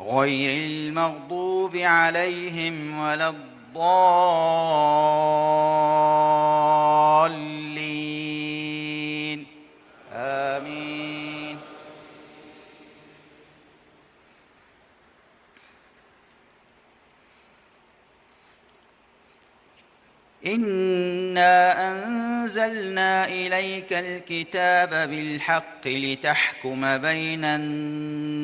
غير المغضوب عليهم ولا الضالين. آمين. إنا أنزلنا إليك الكتاب بالحق لتحكم بين الناس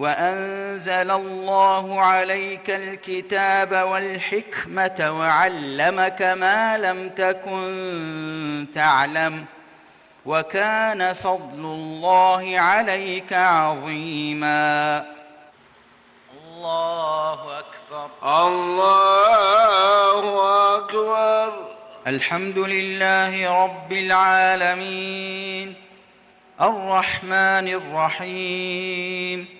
وأنزل الله عليك الكتاب والحكمة وعلمك ما لم تكن تعلم وكان فضل الله عليك عظيما. الله أكبر. الله أكبر. الحمد لله رب العالمين. الرحمن الرحيم.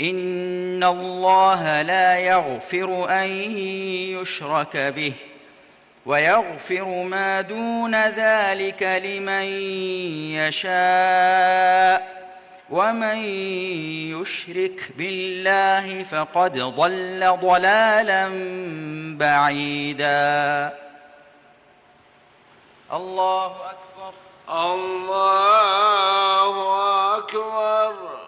إن الله لا يغفر أن يشرك به ويغفر ما دون ذلك لمن يشاء ومن يشرك بالله فقد ضل ضلالا بعيدا الله أكبر الله أكبر